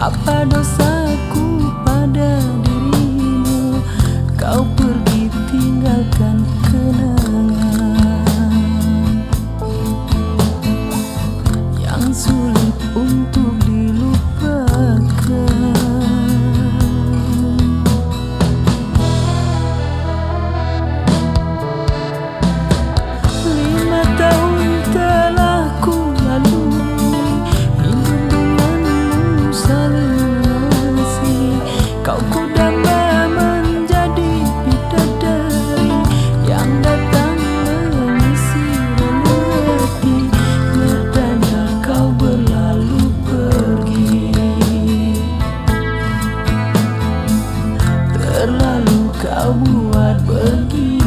Apa dosa kuat berdiri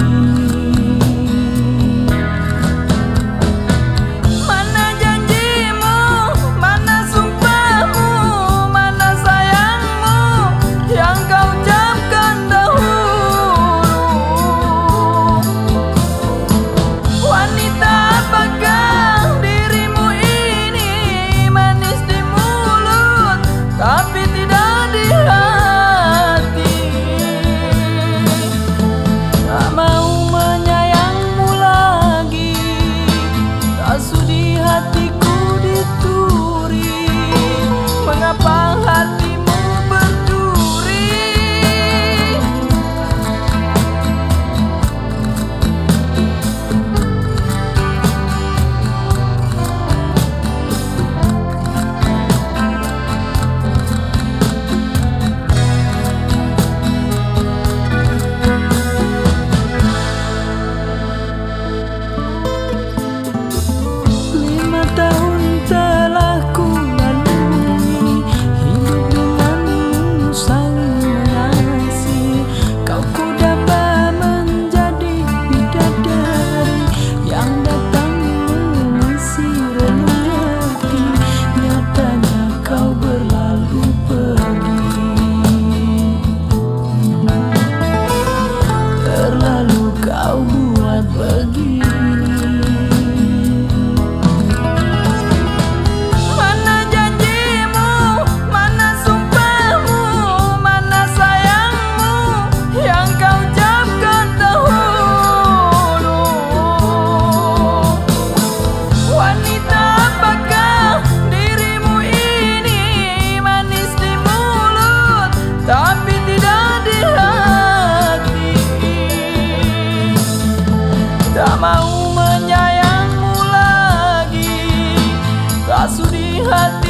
hurt